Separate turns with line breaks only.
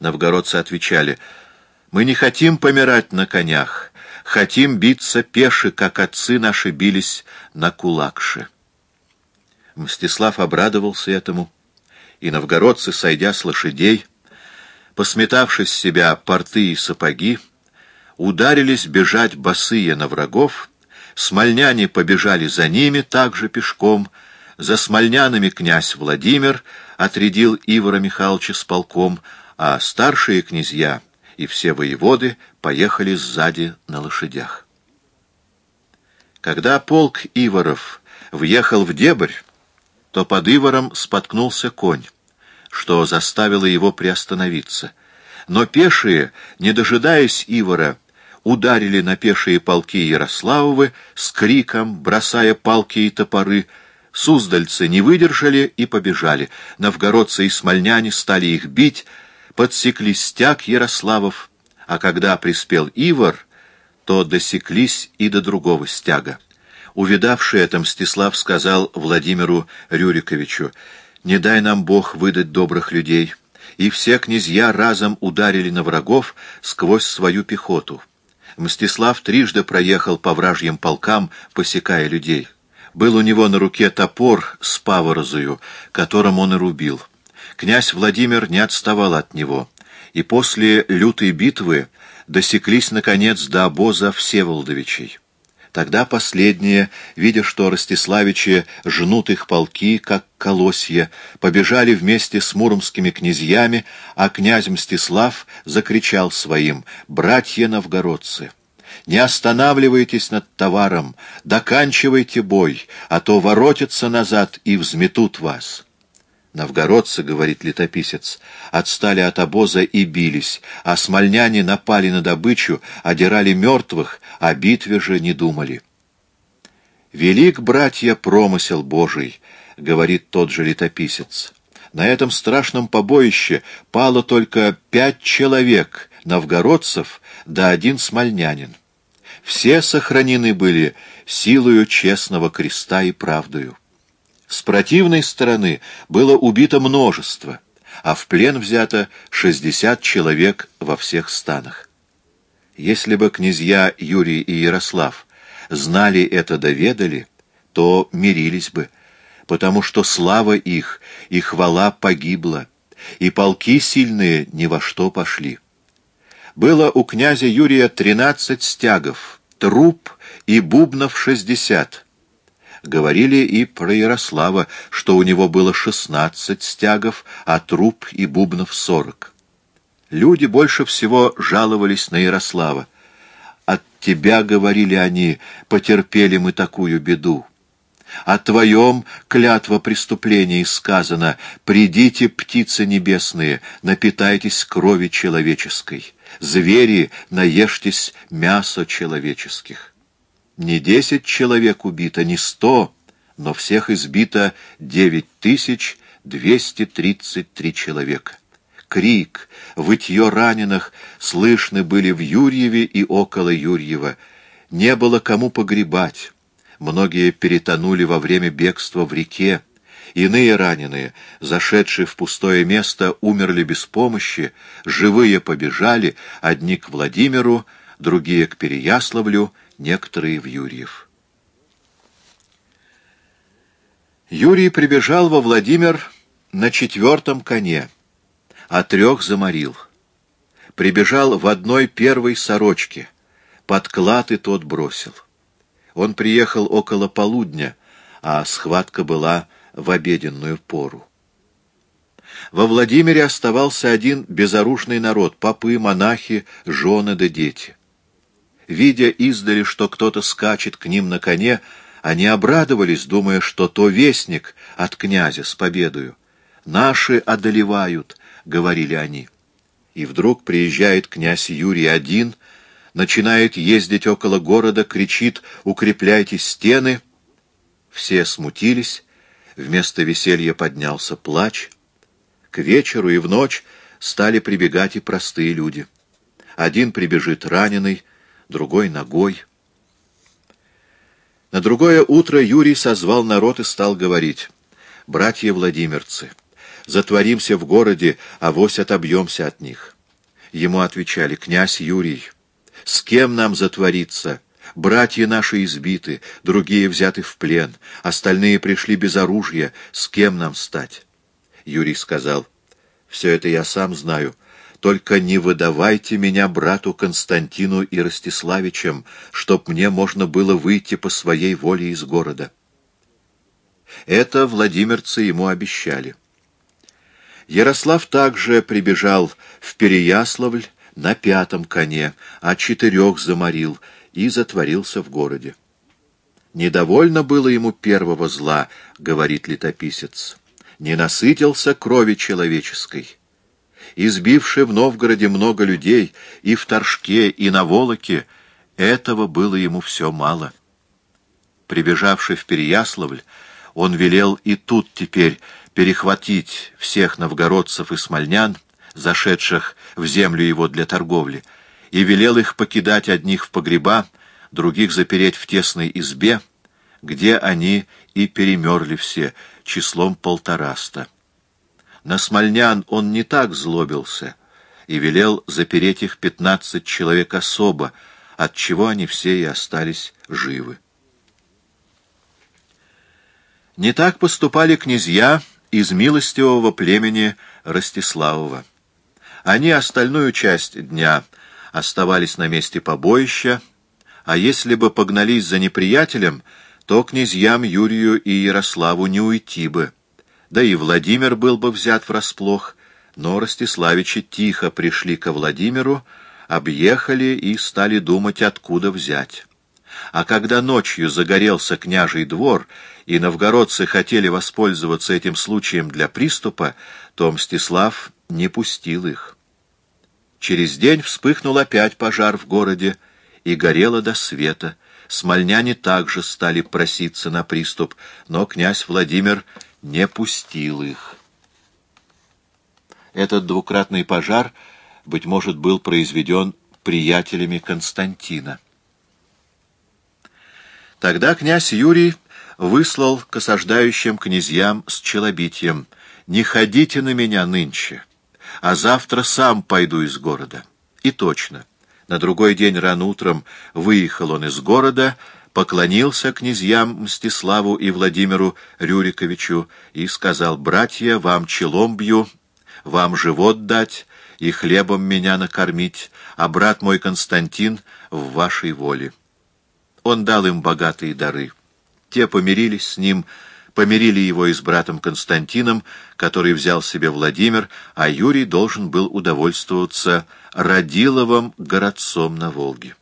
Новгородцы отвечали, «Мы не хотим помирать на конях, хотим биться пеши, как отцы наши бились на кулакше». Мстислав обрадовался этому, и новгородцы, сойдя с лошадей, посметавшись с себя порты и сапоги, ударились бежать босые на врагов, смольняне побежали за ними также пешком, за смольнянами князь Владимир отрядил Ивара Михайловича с полком, а старшие князья и все воеводы поехали сзади на лошадях. Когда полк Иваров въехал в дебрь, то под Иваром споткнулся конь, что заставило его приостановиться. Но пешие, не дожидаясь Ивара, ударили на пешие полки Ярославовы с криком, бросая палки и топоры. Суздальцы не выдержали и побежали. Новгородцы и смольняне стали их бить, подсекли стяг Ярославов, а когда приспел Ивар, то досеклись и до другого стяга. Увидавший это, Мстислав сказал Владимиру Рюриковичу, «Не дай нам Бог выдать добрых людей». И все князья разом ударили на врагов сквозь свою пехоту. Мстислав трижды проехал по вражьим полкам, посекая людей. Был у него на руке топор с паворозою, которым он и рубил. Князь Владимир не отставал от него, и после лютой битвы досеклись, наконец, до обоза Всеволодовичей. Тогда последние, видя, что Ростиславичи жнут их полки, как колосья, побежали вместе с муромскими князьями, а князь Мстислав закричал своим «Братья новгородцы!» Не останавливайтесь над товаром, доканчивайте бой, а то воротятся назад и взметут вас. Новгородцы, — говорит летописец, — отстали от обоза и бились, а смольняне напали на добычу, одирали мертвых, о битве же не думали. «Велик, братья, промысел Божий», — говорит тот же летописец. На этом страшном побоище пало только пять человек, новгородцев, да один смольнянин. Все сохранены были силою честного креста и правдою. С противной стороны было убито множество, а в плен взято 60 человек во всех станах. Если бы князья Юрий и Ярослав знали это доведали, то мирились бы, потому что слава их и хвала погибла, и полки сильные ни во что пошли. Было у князя Юрия тринадцать стягов, труп и бубнов шестьдесят, Говорили и про Ярослава, что у него было шестнадцать стягов, а труп и бубнов сорок. Люди больше всего жаловались на Ярослава. «От тебя, — говорили они, — потерпели мы такую беду. О твоем клятва преступлений сказано, «Придите, птицы небесные, напитайтесь крови человеческой, звери, наешьтесь мяса человеческих». Не десять человек убито, не сто, но всех избито девять тысяч двести тридцать три человека. Крик, вытье раненых слышны были в Юрьеве и около Юрьева. Не было кому погребать. Многие перетонули во время бегства в реке. Иные раненые, зашедшие в пустое место, умерли без помощи, живые побежали, одни к Владимиру, другие к Переяславлю, некоторые в Юрьев. Юрий прибежал во Владимир на четвертом коне, а трех заморил. Прибежал в одной первой сорочке, подклад и тот бросил. Он приехал около полудня, а схватка была в обеденную пору. Во Владимире оставался один безоружный народ — попы, монахи, жены да дети. Видя издали, что кто-то скачет к ним на коне, они обрадовались, думая, что то вестник от князя с победою. «Наши одолевают», — говорили они. И вдруг приезжает князь Юрий один, начинает ездить около города, кричит «Укрепляйте стены!» Все смутились, вместо веселья поднялся плач. К вечеру и в ночь стали прибегать и простые люди. Один прибежит раненый, другой ногой. На другое утро Юрий созвал народ и стал говорить, «Братья Владимирцы, затворимся в городе, а вось отобьемся от них. Ему отвечали, князь Юрий, с кем нам затвориться? Братья наши избиты, другие взяты в плен, остальные пришли без оружия, с кем нам стать? Юрий сказал, все это я сам знаю, только не выдавайте меня брату Константину и Ростиславичам, чтоб мне можно было выйти по своей воле из города. Это владимирцы ему обещали. Ярослав также прибежал в Переяславль на пятом коне, а четырех заморил и затворился в городе. «Недовольно было ему первого зла», — говорит летописец, — «не насытился крови человеческой». Избивши в Новгороде много людей и в Торжке, и на Волоке, этого было ему все мало. Прибежавший в Переяславль, он велел и тут теперь перехватить всех новгородцев и смольнян, зашедших в землю его для торговли, и велел их покидать одних в погреба, других запереть в тесной избе, где они и перемерли все, числом полтораста. На смольнян он не так злобился и велел запереть их пятнадцать человек особо, от чего они все и остались живы. Не так поступали князья из милостивого племени Ростиславова. Они остальную часть дня оставались на месте побоища, а если бы погнались за неприятелем, то князьям Юрию и Ярославу не уйти бы. Да и Владимир был бы взят врасплох, но Ростиславичи тихо пришли ко Владимиру, объехали и стали думать, откуда взять. А когда ночью загорелся княжий двор, и новгородцы хотели воспользоваться этим случаем для приступа, то Мстислав не пустил их. Через день вспыхнул опять пожар в городе, и горело до света. Смольняне также стали проситься на приступ, но князь Владимир не пустил их. Этот двукратный пожар, быть может, был произведен приятелями Константина. Тогда князь Юрий выслал к осаждающим князьям с челобитием «Не ходите на меня нынче, а завтра сам пойду из города». И точно, на другой день рано утром выехал он из города, поклонился князьям Мстиславу и Владимиру Рюриковичу и сказал, «Братья, вам челом бью, вам живот дать и хлебом меня накормить, а брат мой Константин в вашей воле». Он дал им богатые дары. Те помирились с ним, помирили его и с братом Константином, который взял себе Владимир, а Юрий должен был удовольствоваться Радиловым городцом на Волге.